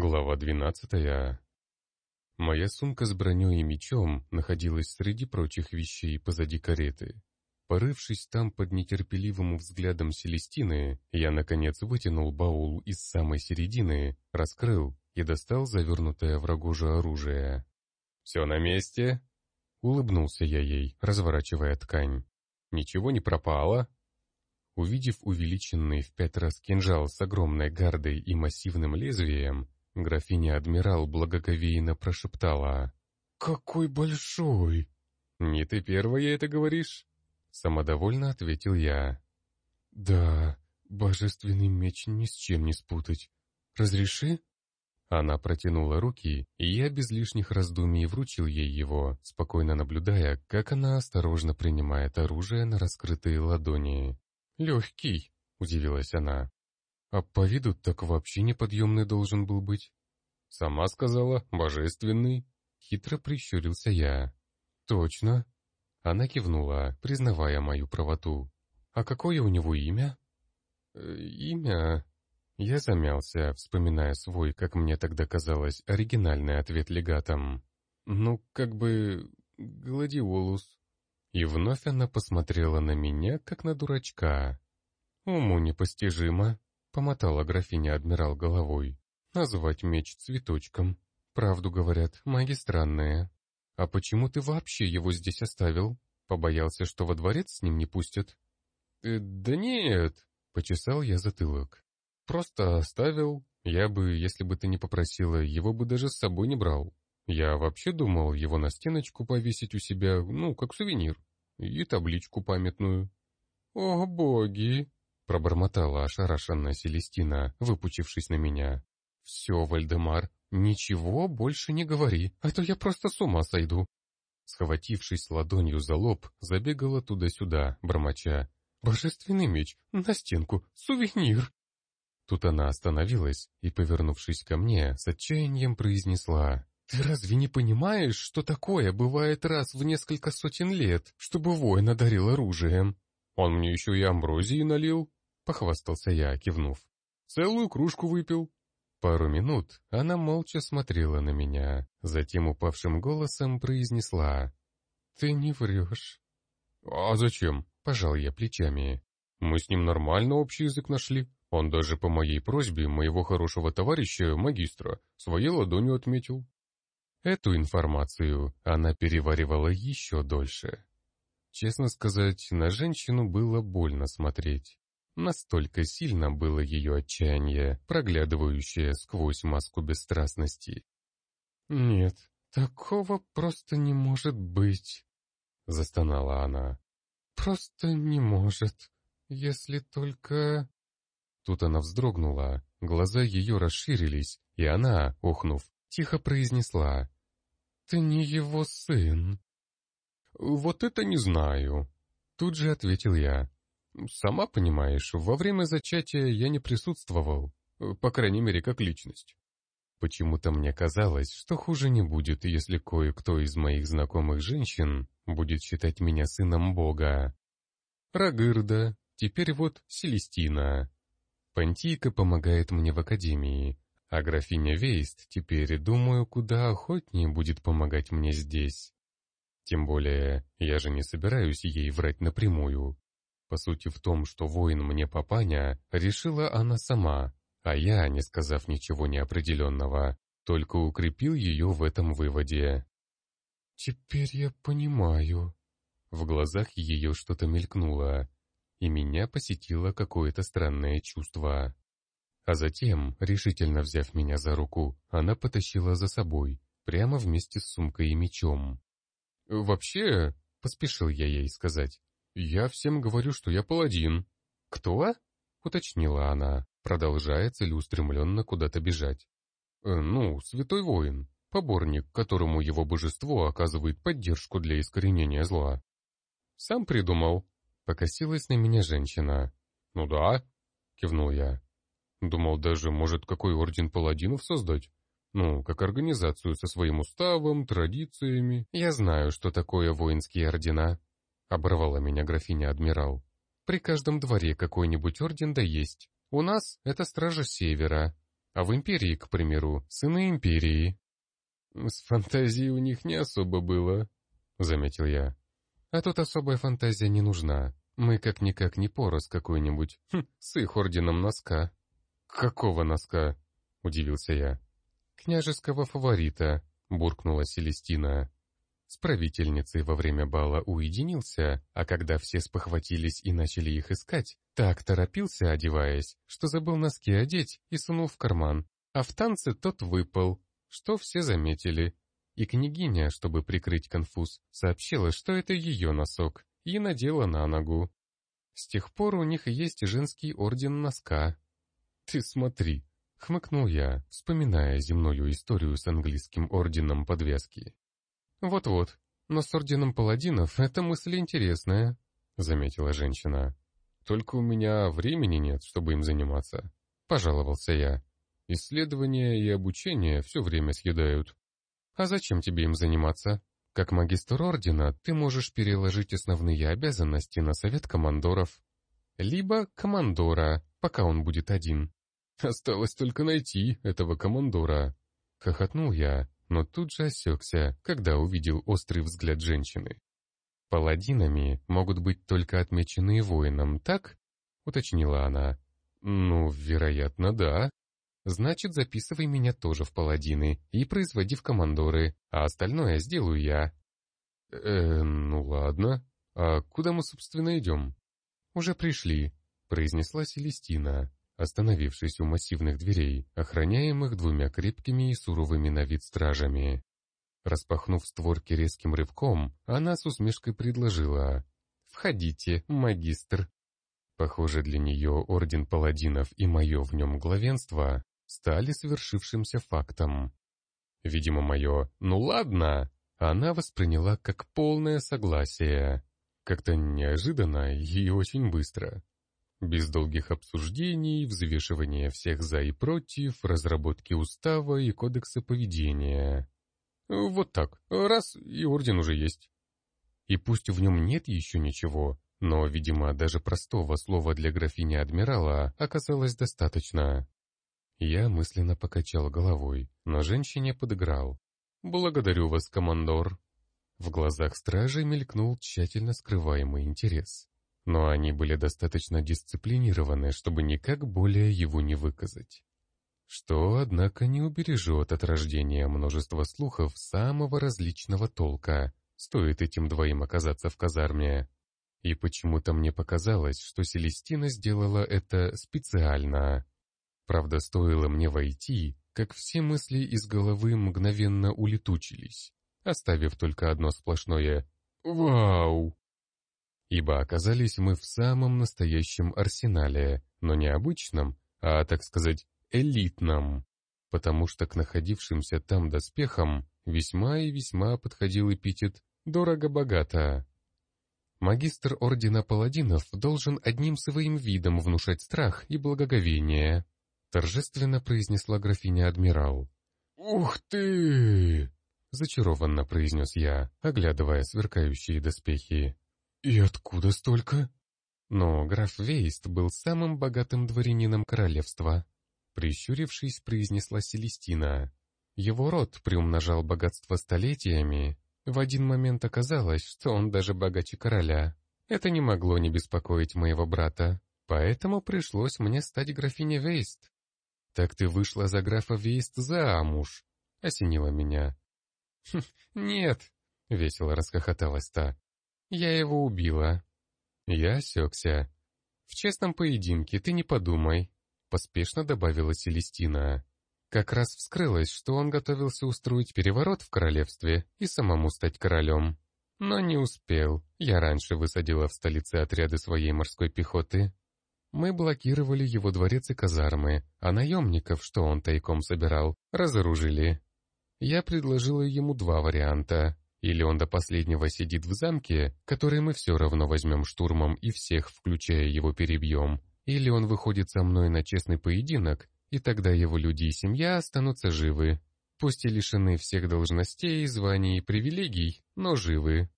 Глава двенадцатая. Моя сумка с броней и мечом находилась среди прочих вещей позади кареты. Порывшись там под нетерпеливым взглядом Селестины, я, наконец, вытянул баул из самой середины, раскрыл и достал завернутое в рогожу оружие. «Все на месте?» Улыбнулся я ей, разворачивая ткань. «Ничего не пропало?» Увидев увеличенный в пять раз кинжал с огромной гардой и массивным лезвием, Графиня-адмирал благоговейно прошептала. «Какой большой!» «Не ты первая это говоришь?» Самодовольно ответил я. «Да, божественный меч ни с чем не спутать. Разреши?» Она протянула руки, и я без лишних раздумий вручил ей его, спокойно наблюдая, как она осторожно принимает оружие на раскрытые ладони. «Легкий», — удивилась она. А по виду так вообще неподъемный должен был быть. Сама сказала, божественный. Хитро прищурился я. Точно. Она кивнула, признавая мою правоту. А какое у него имя? Э, имя... Я замялся, вспоминая свой, как мне тогда казалось, оригинальный ответ легатом. Ну, как бы... Гладиолус. И вновь она посмотрела на меня, как на дурачка. Уму непостижимо. Помотала графиня-адмирал головой. Назвать меч цветочком. Правду говорят, маги странные. А почему ты вообще его здесь оставил? Побоялся, что во дворец с ним не пустят? Э, да нет, почесал я затылок. Просто оставил. Я бы, если бы ты не попросила, его бы даже с собой не брал. Я вообще думал его на стеночку повесить у себя, ну, как сувенир. И табличку памятную. О, боги! Пробормотала ошарашенная Селестина, выпучившись на меня. «Все, Вальдемар, ничего больше не говори, а то я просто с ума сойду». Схватившись ладонью за лоб, забегала туда-сюда, бормоча. «Божественный меч! На стенку! Сувенир!» Тут она остановилась и, повернувшись ко мне, с отчаянием произнесла. «Ты разве не понимаешь, что такое бывает раз в несколько сотен лет, чтобы воин одарил оружием? Он мне еще и амброзии налил, похвастался я, кивнув. «Целую кружку выпил». Пару минут она молча смотрела на меня, затем упавшим голосом произнесла. «Ты не врешь». «А зачем?» — пожал я плечами. «Мы с ним нормально общий язык нашли. Он даже по моей просьбе моего хорошего товарища, магистра, своей ладонью отметил». Эту информацию она переваривала еще дольше. Честно сказать, на женщину было больно смотреть. Настолько сильно было ее отчаяние, проглядывающее сквозь маску бесстрастности. «Нет, такого просто не может быть», — застонала она. «Просто не может, если только...» Тут она вздрогнула, глаза ее расширились, и она, охнув, тихо произнесла. «Ты не его сын». «Вот это не знаю», — тут же ответил я. Сама понимаешь, во время зачатия я не присутствовал, по крайней мере, как личность. Почему-то мне казалось, что хуже не будет, если кое-кто из моих знакомых женщин будет считать меня сыном Бога. Рагырда, теперь вот Селестина. Пантийка помогает мне в академии, а графиня Вейст теперь, думаю, куда охотнее будет помогать мне здесь. Тем более, я же не собираюсь ей врать напрямую. По сути в том, что воин мне папаня, решила она сама, а я, не сказав ничего неопределенного, только укрепил ее в этом выводе. «Теперь я понимаю». В глазах ее что-то мелькнуло, и меня посетило какое-то странное чувство. А затем, решительно взяв меня за руку, она потащила за собой, прямо вместе с сумкой и мечом. «Вообще», — поспешил я ей сказать, «Я всем говорю, что я паладин». «Кто?» — уточнила она, продолжая целеустремленно куда-то бежать. «Э, «Ну, святой воин, поборник, которому его божество оказывает поддержку для искоренения зла». «Сам придумал», — покосилась на меня женщина. «Ну да», — кивнул я. «Думал даже, может, какой орден паладинов создать?» Ну, как организацию со своим уставом, традициями. Я знаю, что такое воинские ордена. — оборвала меня графиня-адмирал. «При каждом дворе какой-нибудь орден да есть. У нас это Стража Севера, а в империи, к примеру, сыны империи. С фантазией у них не особо было, заметил я. А тут особая фантазия не нужна. Мы как-никак не порос какой-нибудь, хм, с их орденом носка. Какого носка? Удивился я. Княжеского фаворита, буркнула Селестина. С правительницей во время бала уединился, а когда все спохватились и начали их искать, так торопился, одеваясь, что забыл носки одеть и сунул в карман, а в танце тот выпал, что все заметили. И княгиня, чтобы прикрыть конфуз, сообщила, что это ее носок, и надела на ногу. С тех пор у них есть женский орден носка. «Ты смотри», — хмыкнул я, вспоминая земную историю с английским орденом подвески. «Вот-вот, но с орденом паладинов эта мысль интересная», — заметила женщина. «Только у меня времени нет, чтобы им заниматься», — пожаловался я. «Исследования и обучение все время съедают». «А зачем тебе им заниматься? Как магистр ордена ты можешь переложить основные обязанности на совет командоров. Либо командора, пока он будет один». «Осталось только найти этого командора», — хохотнул я, но тут же осекся, когда увидел острый взгляд женщины. «Паладинами могут быть только отмеченные воином, так?» — уточнила она. «Ну, вероятно, да. Значит, записывай меня тоже в паладины и производи в командоры, а остальное сделаю я». «Э, ну ладно. А куда мы, собственно, идем?» «Уже пришли», — произнесла Селестина остановившись у массивных дверей, охраняемых двумя крепкими и суровыми на вид стражами. Распахнув створки резким рывком, она с усмешкой предложила «Входите, магистр». Похоже, для нее Орден Паладинов и мое в нем главенство стали совершившимся фактом. Видимо, мое «ну ладно» она восприняла как полное согласие. Как-то неожиданно и очень быстро. Без долгих обсуждений, взвешивания всех за и против, разработки устава и кодекса поведения. Вот так, раз и орден уже есть. И пусть в нем нет еще ничего, но, видимо, даже простого слова для графини-адмирала оказалось достаточно. Я мысленно покачал головой, но женщине подыграл. «Благодарю вас, командор». В глазах стражи мелькнул тщательно скрываемый интерес но они были достаточно дисциплинированы, чтобы никак более его не выказать. Что, однако, не убережет от рождения множества слухов самого различного толка, стоит этим двоим оказаться в казарме. И почему-то мне показалось, что Селестина сделала это специально. Правда, стоило мне войти, как все мысли из головы мгновенно улетучились, оставив только одно сплошное «Вау!» Ибо оказались мы в самом настоящем арсенале, но не обычном, а, так сказать, элитном, потому что к находившимся там доспехам весьма и весьма подходил эпитет «дорого-богато». Магистр Ордена Паладинов должен одним своим видом внушать страх и благоговение, торжественно произнесла графиня-адмирал. «Ух ты!» — зачарованно произнес я, оглядывая сверкающие доспехи. «И откуда столько?» Но граф Вейст был самым богатым дворянином королевства. Прищурившись, произнесла Селестина. Его род приумножал богатство столетиями. В один момент оказалось, что он даже богаче короля. Это не могло не беспокоить моего брата, поэтому пришлось мне стать графиней Вейст. «Так ты вышла за графа Вейст замуж?» — осенила меня. «Хм, «Нет», — весело расхохоталась та. Я его убила. Я осекся. В честном поединке ты не подумай, поспешно добавила Селестина. Как раз вскрылось, что он готовился устроить переворот в королевстве и самому стать королем. Но не успел. Я раньше высадила в столице отряды своей морской пехоты. Мы блокировали его дворец и казармы, а наемников, что он тайком собирал, разоружили. Я предложила ему два варианта. Или он до последнего сидит в замке, который мы все равно возьмем штурмом и всех, включая его, перебьем. Или он выходит со мной на честный поединок, и тогда его люди и семья останутся живы. Пусть и лишены всех должностей, званий и привилегий, но живы.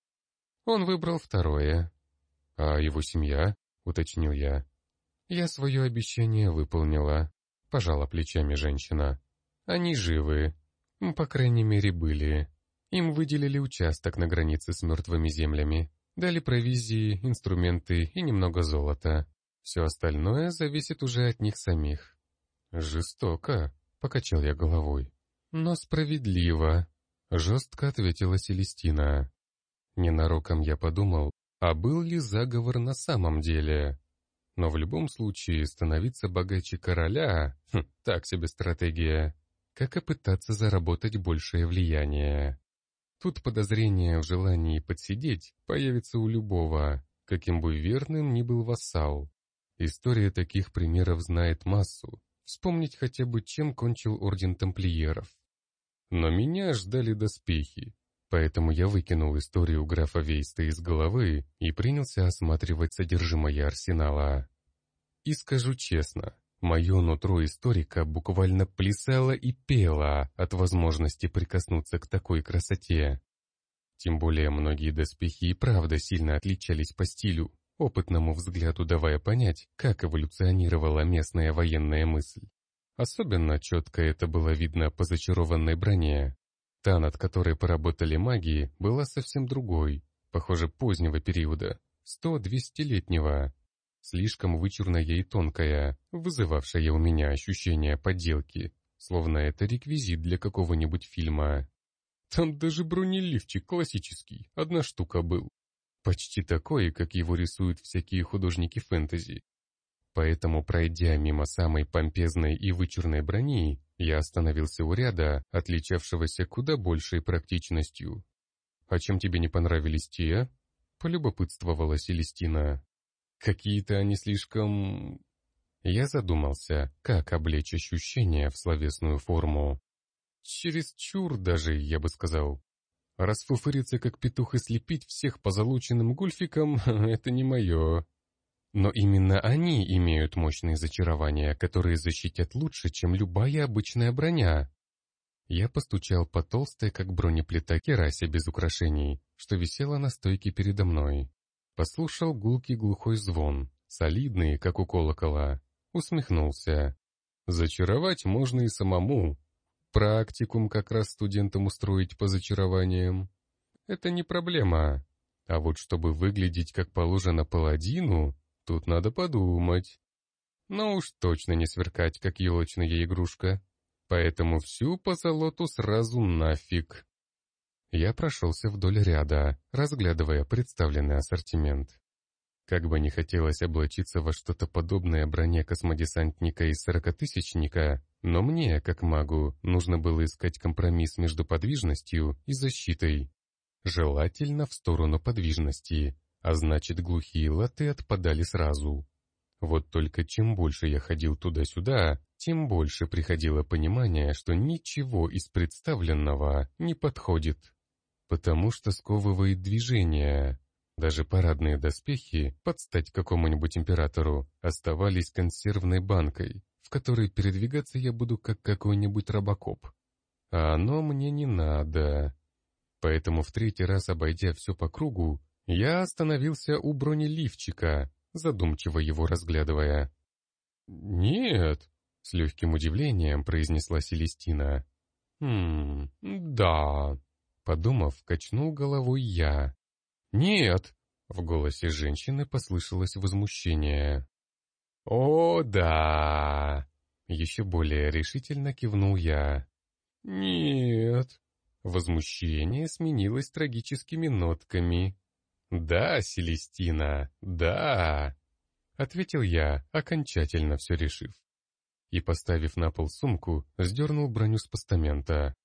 Он выбрал второе. «А его семья?» — уточнил я. «Я свое обещание выполнила», — пожала плечами женщина. Они живы. По крайней мере, были. Им выделили участок на границе с мертвыми землями. Дали провизии, инструменты и немного золота. Все остальное зависит уже от них самих. «Жестоко», — покачал я головой. «Но справедливо», — жестко ответила Селестина. Ненароком я подумал, а был ли заговор на самом деле? Но в любом случае становиться богаче короля хм, — так себе стратегия. Как и пытаться заработать большее влияние. Тут подозрение в желании подсидеть появится у любого, каким бы верным ни был вассал. История таких примеров знает массу. Вспомнить хотя бы, чем кончил орден тамплиеров. Но меня ждали доспехи, поэтому я выкинул историю графа Вейста из головы и принялся осматривать содержимое арсенала. И скажу честно, мое нутро историка буквально плясало и пело от возможности прикоснуться к такой красоте. Тем более многие доспехи и правда сильно отличались по стилю, опытному взгляду давая понять, как эволюционировала местная военная мысль. Особенно четко это было видно по зачарованной броне. Та, над которой поработали маги, была совсем другой, похоже, позднего периода, сто-двестилетнего. Слишком вычурная и тонкая, вызывавшая у меня ощущение подделки, словно это реквизит для какого-нибудь фильма. Там даже бронеливчик классический, одна штука был. Почти такой, как его рисуют всякие художники фэнтези. Поэтому, пройдя мимо самой помпезной и вычурной брони, я остановился у ряда, отличавшегося куда большей практичностью. «А чем тебе не понравились те?» — полюбопытствовала Селестина. «Какие-то они слишком...» Я задумался, как облечь ощущения в словесную форму. Чересчур даже, я бы сказал. Расфуфыриться как петух и слепить всех позолоченным гульфиком — это не мое. Но именно они имеют мощные зачарования, которые защитят лучше, чем любая обычная броня. Я постучал по толстой, как бронеплита керасе без украшений, что висела на стойке передо мной. Послушал гулкий глухой звон, солидный, как у колокола. Усмехнулся. Зачаровать можно и самому, Практикум как раз студентам устроить по зачарованиям. Это не проблема. А вот чтобы выглядеть как положено паладину, тут надо подумать. Но уж точно не сверкать, как елочная игрушка. Поэтому всю позолоту сразу нафиг. Я прошелся вдоль ряда, разглядывая представленный ассортимент. Как бы не хотелось облачиться во что-то подобное броне космодесантника и сорокатысячника, но мне, как магу, нужно было искать компромисс между подвижностью и защитой. Желательно в сторону подвижности, а значит глухие латы отпадали сразу. Вот только чем больше я ходил туда-сюда, тем больше приходило понимание, что ничего из представленного не подходит. Потому что сковывает движение, даже парадные доспехи, под стать какому-нибудь императору, оставались консервной банкой, в которой передвигаться я буду как какой-нибудь робокоп. А оно мне не надо. Поэтому в третий раз, обойдя все по кругу, я остановился у бронеливчика, задумчиво его разглядывая. «Нет», — с легким удивлением произнесла Селестина. «Хм, да», — подумав, качнул головой я. «Нет!» — в голосе женщины послышалось возмущение. «О, да!» — еще более решительно кивнул я. «Нет!» Возмущение сменилось трагическими нотками. «Да, Селестина, да!» — ответил я, окончательно все решив. И, поставив на пол сумку, сдернул броню с постамента.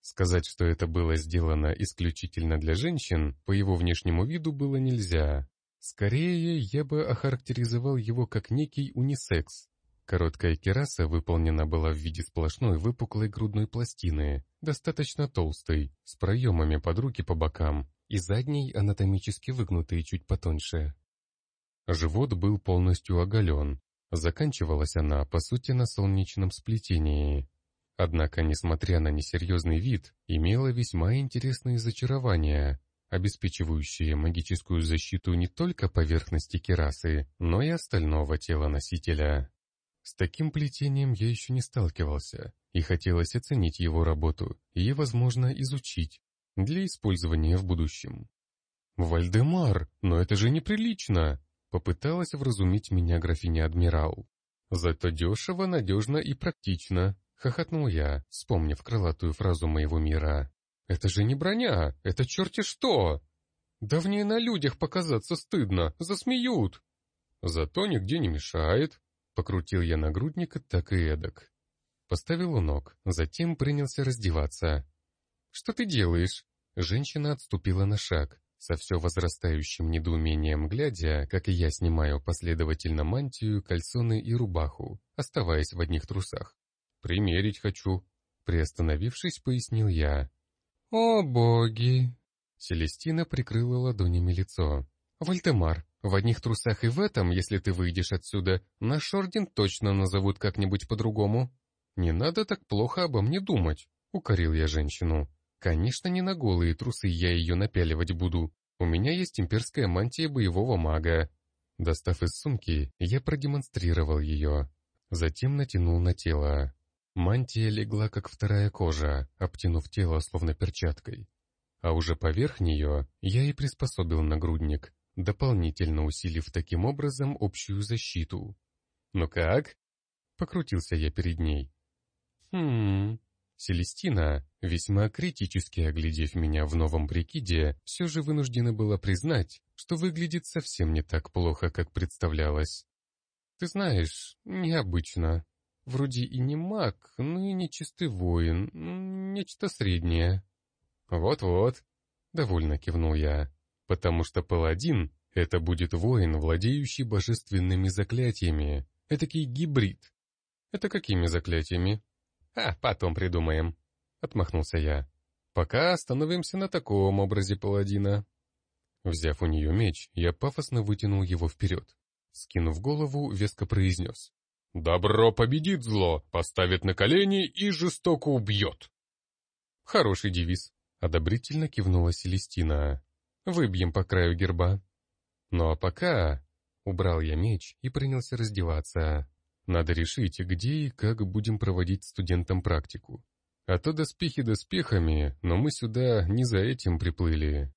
Сказать, что это было сделано исключительно для женщин, по его внешнему виду было нельзя. Скорее, я бы охарактеризовал его как некий унисекс. Короткая кераса выполнена была в виде сплошной выпуклой грудной пластины, достаточно толстой, с проемами под руки по бокам, и задней анатомически выгнутой чуть потоньше. Живот был полностью оголен. Заканчивалась она, по сути, на солнечном сплетении. Однако, несмотря на несерьезный вид, имела весьма интересные зачарования, обеспечивающие магическую защиту не только поверхности керасы, но и остального тела носителя. С таким плетением я еще не сталкивался, и хотелось оценить его работу и, возможно, изучить для использования в будущем. «Вальдемар, но это же неприлично!» — попыталась вразумить меня графиня-адмирал. «Зато дешево, надежно и практично», — хохотнул я, вспомнив крылатую фразу моего мира. «Это же не броня, это черти что!» «Да в ней на людях показаться стыдно, засмеют!» «Зато нигде не мешает», — покрутил я нагрудник так и эдак. Поставил у ног, затем принялся раздеваться. «Что ты делаешь?» Женщина отступила на шаг, со все возрастающим недоумением глядя, как и я снимаю последовательно мантию, кальсоны и рубаху, оставаясь в одних трусах. «Примерить хочу», — приостановившись, пояснил я. «О, боги!» Селестина прикрыла ладонями лицо. «Вальтемар, в одних трусах и в этом, если ты выйдешь отсюда, наш орден точно назовут как-нибудь по-другому». «Не надо так плохо обо мне думать», — укорил я женщину. Конечно, не на голые трусы я ее напяливать буду. У меня есть имперская мантия боевого мага. Достав из сумки, я продемонстрировал ее. Затем натянул на тело. Мантия легла, как вторая кожа, обтянув тело словно перчаткой. А уже поверх нее я и приспособил нагрудник, дополнительно усилив таким образом общую защиту. «Ну как?» — покрутился я перед ней. «Хм...» Селестина, весьма критически оглядев меня в новом прикиде, все же вынуждена была признать, что выглядит совсем не так плохо, как представлялось. «Ты знаешь, необычно. Вроде и не маг, но и не чистый воин, нечто среднее». «Вот-вот», — довольно кивнул я, «потому что паладин — это будет воин, владеющий божественными заклятиями, этакий гибрид». «Это какими заклятиями?» «А, потом придумаем», — отмахнулся я. «Пока остановимся на таком образе паладина». Взяв у нее меч, я пафосно вытянул его вперед. Скинув голову, веско произнес. «Добро победит зло, поставит на колени и жестоко убьет». «Хороший девиз», — одобрительно кивнула Селестина. «Выбьем по краю герба». «Ну а пока...» — убрал я меч и принялся раздеваться. Надо решить, где и как будем проводить студентам практику. А то доспехи доспехами, но мы сюда не за этим приплыли.